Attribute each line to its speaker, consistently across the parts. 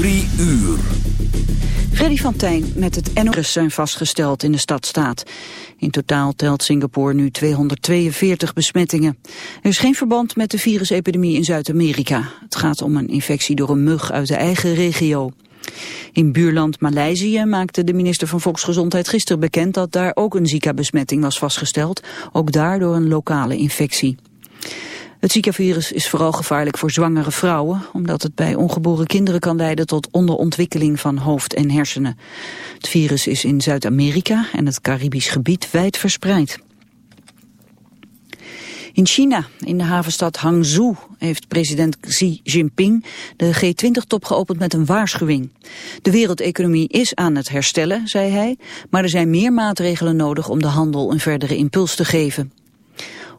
Speaker 1: Drie uur.
Speaker 2: Freddy van Tijn met het NOS zijn vastgesteld in de stadstaat. In totaal telt Singapore nu 242 besmettingen. Er is geen verband met de virusepidemie in Zuid-Amerika. Het gaat om een infectie door een mug uit de eigen regio. In buurland Maleisië maakte de minister van Volksgezondheid gisteren bekend dat daar ook een Zika-besmetting was vastgesteld, ook daar door een lokale infectie. Het Zika-virus is vooral gevaarlijk voor zwangere vrouwen, omdat het bij ongeboren kinderen kan leiden tot onderontwikkeling van hoofd en hersenen. Het virus is in Zuid-Amerika en het Caribisch gebied wijd verspreid. In China, in de havenstad Hangzhou, heeft president Xi Jinping de G20-top geopend met een waarschuwing. De wereldeconomie is aan het herstellen, zei hij, maar er zijn meer maatregelen nodig om de handel een verdere impuls te geven.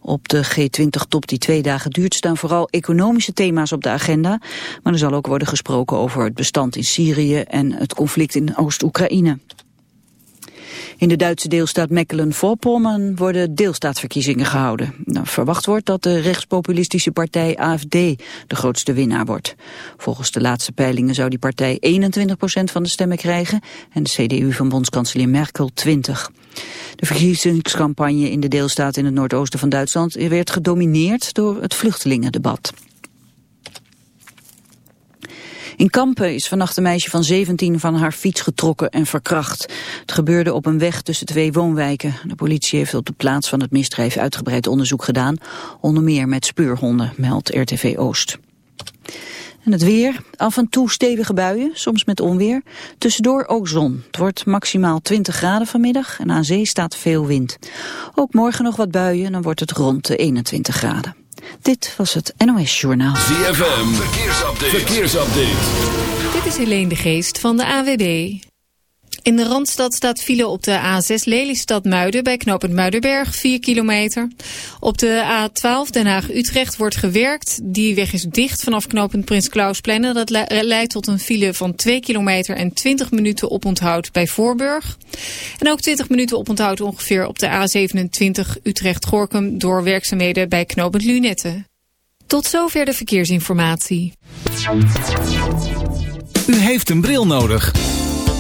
Speaker 2: Op de G20-top die twee dagen duurt staan vooral economische thema's op de agenda. Maar er zal ook worden gesproken over het bestand in Syrië en het conflict in Oost-Oekraïne. In de Duitse deelstaat Mecklenburg-Vorpommern worden deelstaatsverkiezingen gehouden. Nou, verwacht wordt dat de rechtspopulistische partij AFD de grootste winnaar wordt. Volgens de laatste peilingen zou die partij 21% van de stemmen krijgen en de CDU van bondskanselier Merkel 20. De verkiezingscampagne in de deelstaat in het noordoosten van Duitsland werd gedomineerd door het vluchtelingendebat. In Kampen is vannacht een meisje van 17 van haar fiets getrokken en verkracht. Het gebeurde op een weg tussen twee woonwijken. De politie heeft op de plaats van het misdrijf uitgebreid onderzoek gedaan. Onder meer met speurhonden, meldt RTV Oost. En het weer, af en toe stevige buien, soms met onweer. Tussendoor ook zon. Het wordt maximaal 20 graden vanmiddag en aan zee staat veel wind. Ook morgen nog wat buien en dan wordt het rond de 21 graden. Dit was het NOS Journaal.
Speaker 1: ZFM, verkeersupdate. verkeersupdate.
Speaker 3: Dit is Helene de Geest van de AWB. In de Randstad staat file op de A6 Lelystad-Muiden bij knooppunt Muidenberg, 4 kilometer. Op de A12 Den Haag-Utrecht wordt gewerkt. Die weg is dicht vanaf knooppunt Prins Klausplein. Dat leidt tot een file van 2 kilometer en 20 minuten oponthoud bij Voorburg. En ook 20 minuten oponthoud ongeveer op de A27 Utrecht-Gorkum door werkzaamheden bij knooppunt Lunette. Tot zover de verkeersinformatie.
Speaker 4: U heeft een bril nodig.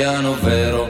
Speaker 5: italiano vero.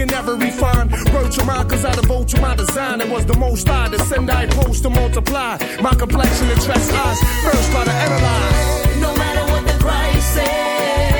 Speaker 6: can never refine. Wrote your mind, cause I devote to my design. It was the most I to send, I post to multiply. My complexion attracts eyes. First, try to analyze.
Speaker 7: No matter what the price is,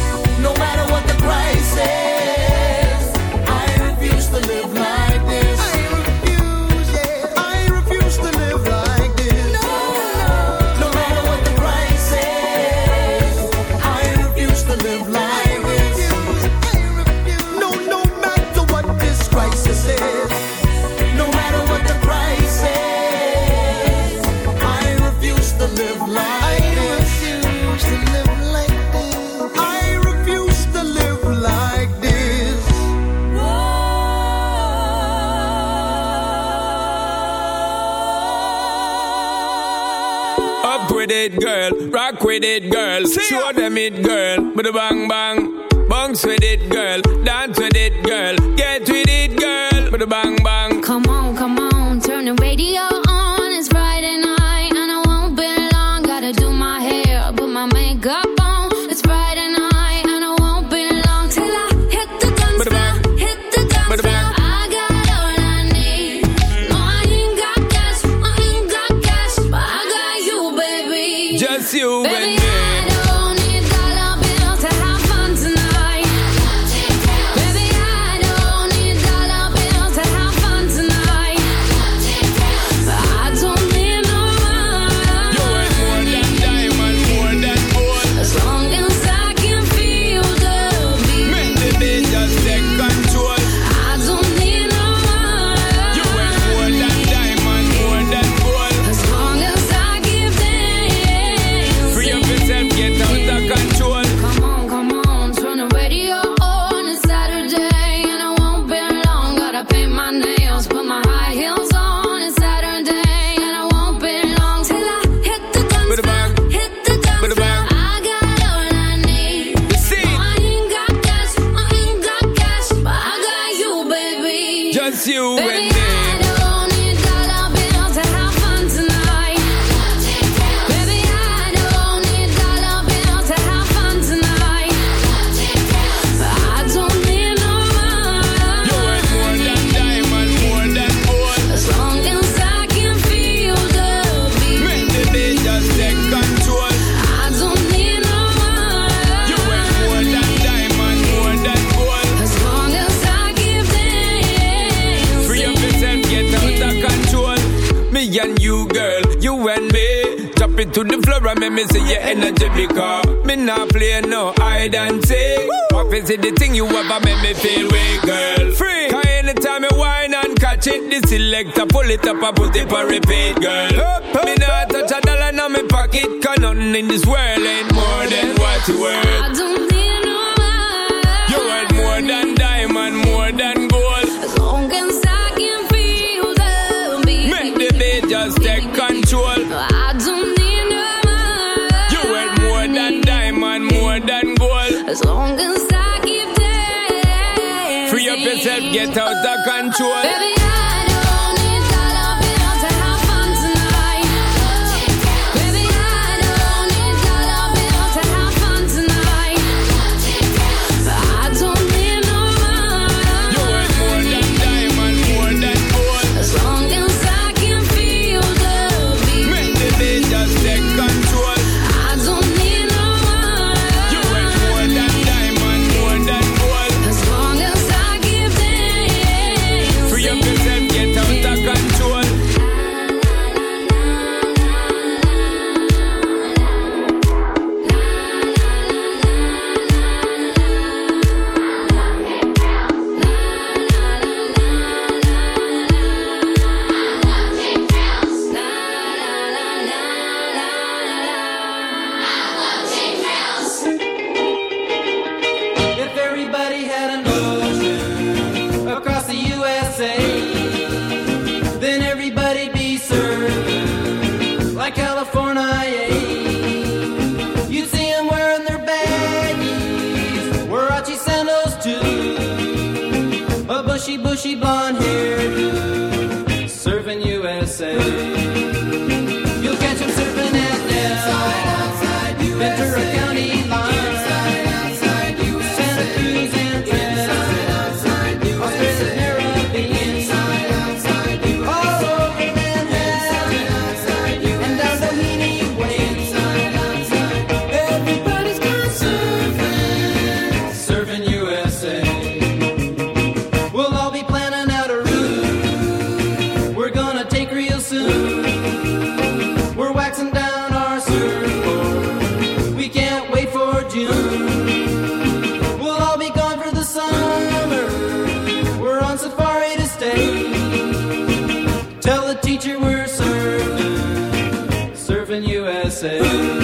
Speaker 8: no matter what the price is. I refuse to live
Speaker 7: my with it, girl. Rock with it, girl. Show them it, girl. With the bang bang. Bounce with it, girl. Dance with it, girl. Get with it, girl. With the bang bang.
Speaker 9: Come on, come on Say.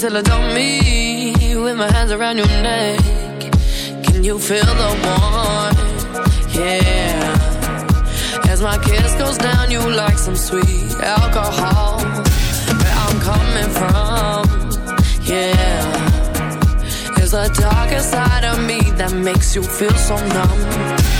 Speaker 9: till I don't
Speaker 7: me
Speaker 10: with my hands around your neck. Can you feel the warmth? Yeah. As my kiss goes down, you like some sweet alcohol. Where I'm coming from? Yeah. It's the darker side of me that makes you feel so numb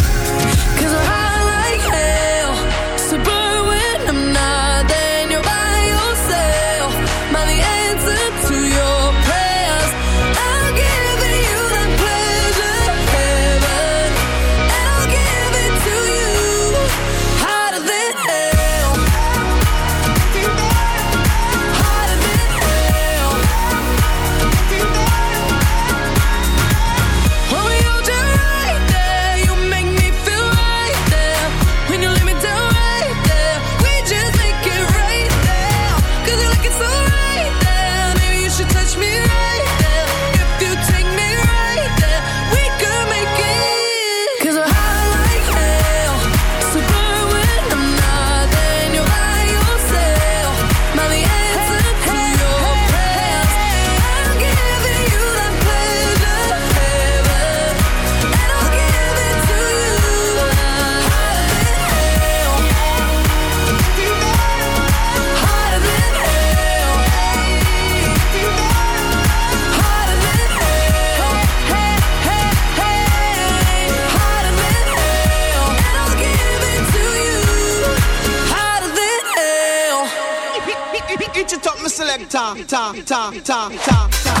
Speaker 11: Ta ta ta ta